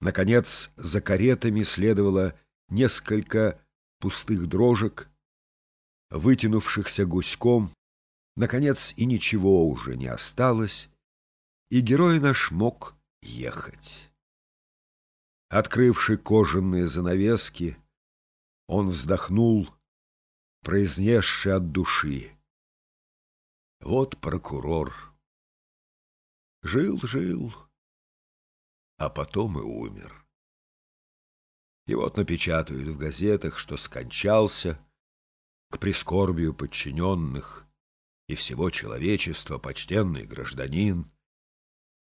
Наконец, за каретами следовало несколько пустых дрожек, вытянувшихся гуськом. Наконец, и ничего уже не осталось, и герой наш мог ехать. Открывши кожаные занавески, он вздохнул, произнесший от души. Вот прокурор. Жил-жил, а потом и умер. И вот напечатают в газетах, что скончался к прискорбию подчиненных и всего человечества почтенный гражданин,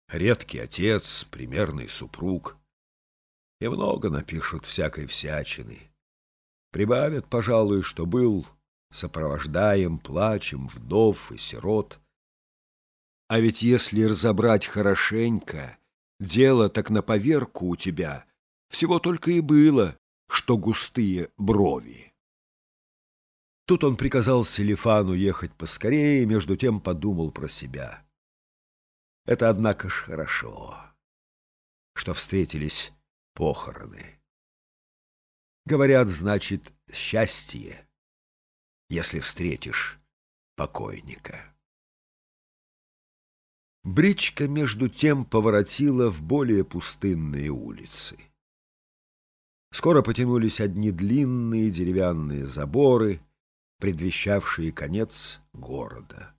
редкий отец, примерный супруг. И много напишут всякой всячины. Прибавят, пожалуй, что был сопровождаем плачем вдов и сирот. А ведь если разобрать хорошенько, дело так на поверку у тебя всего только и было, что густые брови. Тут он приказал Селифану ехать поскорее, между тем подумал про себя. Это, однако ж, хорошо, что встретились похороны. Говорят, значит, счастье если встретишь покойника. Бричка, между тем, поворотила в более пустынные улицы. Скоро потянулись одни длинные деревянные заборы, предвещавшие конец города.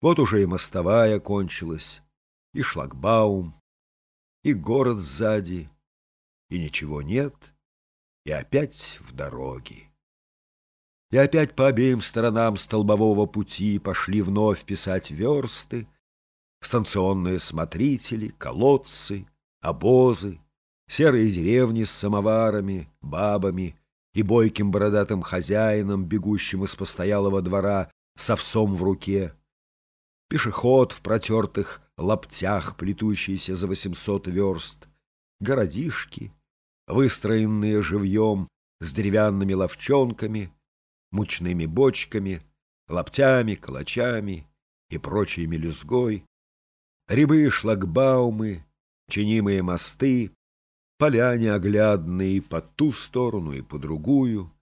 Вот уже и мостовая кончилась, и шлагбаум, и город сзади, и ничего нет, и опять в дороге. И опять по обеим сторонам столбового пути пошли вновь писать версты, станционные смотрители, колодцы, обозы, серые деревни с самоварами, бабами и бойким бородатым хозяином, бегущим из постоялого двора с овсом в руке, пешеход в протертых лаптях, плетущийся за восемьсот верст, городишки, выстроенные живьем с деревянными ловчонками — мучными бочками, лаптями, калачами и прочей мелюзгой, рябые шлагбаумы, чинимые мосты, поляне оглядные по ту сторону и по другую,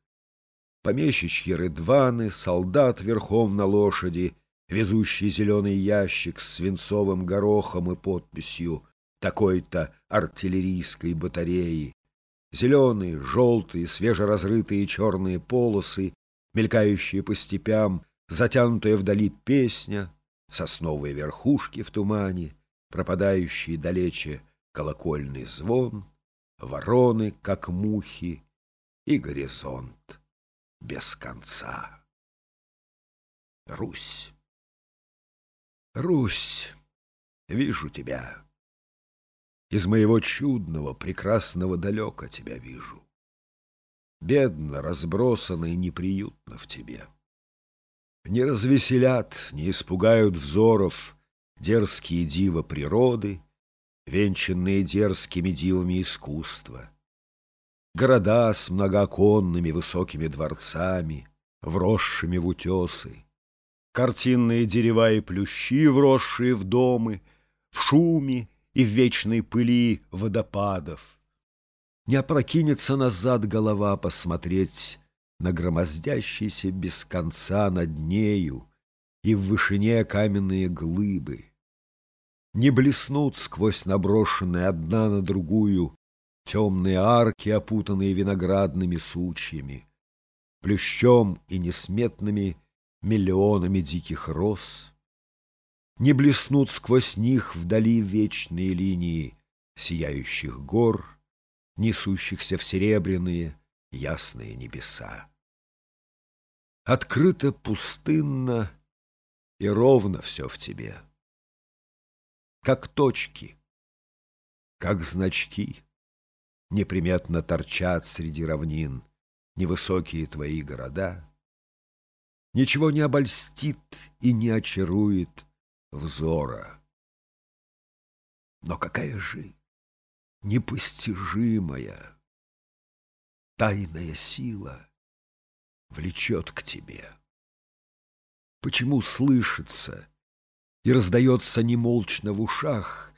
помещичьи рыдваны, солдат верхом на лошади, везущий зеленый ящик с свинцовым горохом и подписью такой-то артиллерийской батареи, зеленые, желтые, свежеразрытые черные полосы мелькающие по степям, затянутая вдали песня, сосновые верхушки в тумане, пропадающие далече колокольный звон, вороны, как мухи, и горизонт без конца. Русь, Русь, вижу тебя. Из моего чудного, прекрасного далека тебя вижу бедно, разбросано и неприютно в тебе. Не развеселят, не испугают взоров дерзкие дива природы, венчанные дерзкими дивами искусства. Города с многооконными высокими дворцами, вросшими в утесы, картинные дерева и плющи, вросшие в домы, в шуме и в вечной пыли водопадов — не опрокинется назад голова посмотреть на громоздящийся без конца над нею и в вышине каменные глыбы. Не блеснут сквозь наброшенные одна на другую темные арки, опутанные виноградными сучьями, плющом и несметными миллионами диких роз. Не блеснут сквозь них вдали вечные линии сияющих гор — несущихся в серебряные ясные небеса. Открыто, пустынно и ровно все в тебе. Как точки, как значки, неприметно торчат среди равнин невысокие твои города. Ничего не обольстит и не очарует взора. Но какая же непостижимая, тайная сила влечет к тебе. Почему слышится и раздается немолчно в ушах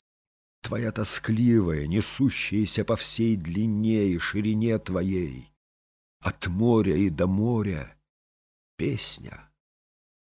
Твоя тоскливая, несущаяся по всей длине и ширине твоей, От моря и до моря песня